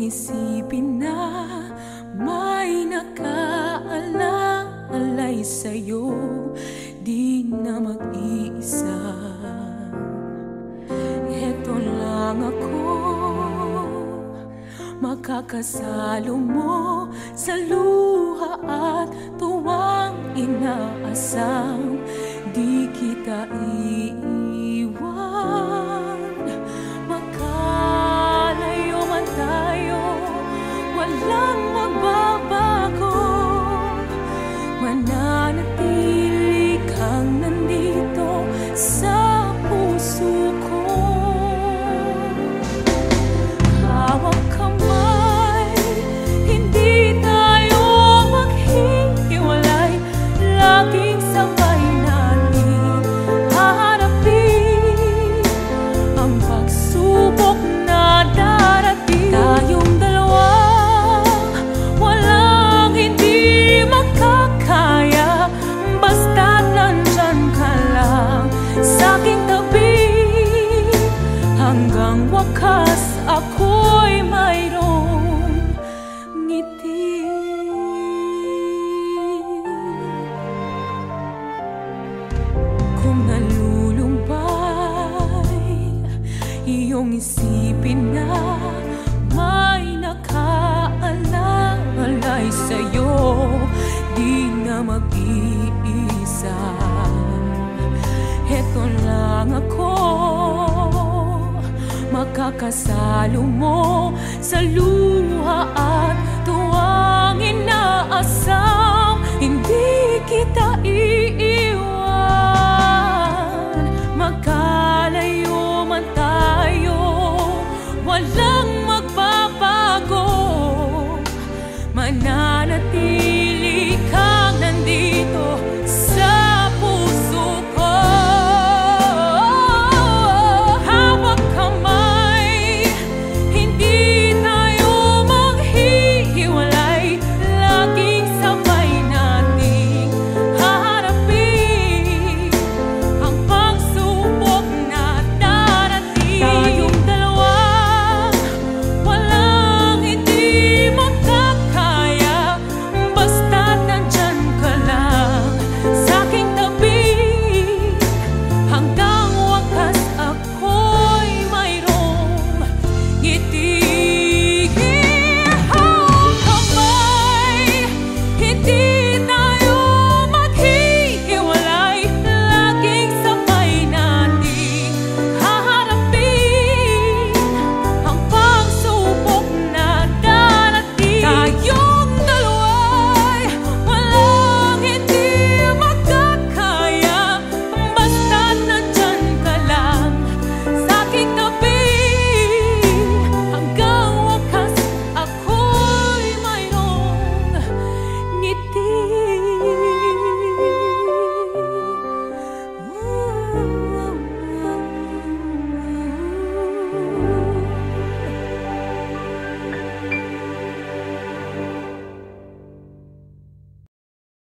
isipin na may nakaalalay sa'yo Di na mag-iisa. Ito lang ako Makakasalo mo sa luha at tuwang inaasam Di kita iiwan Hanggang wakas ako'y mayroong ngiti. Kung nalulumbay Iyong isipin na May nakaalalay sa'yo Di na mag-iisa. Heto lang ako Makakasalo mo sa luha at tuwang inaasam Hindi kita iiwan. Magkalayo man tayo Walang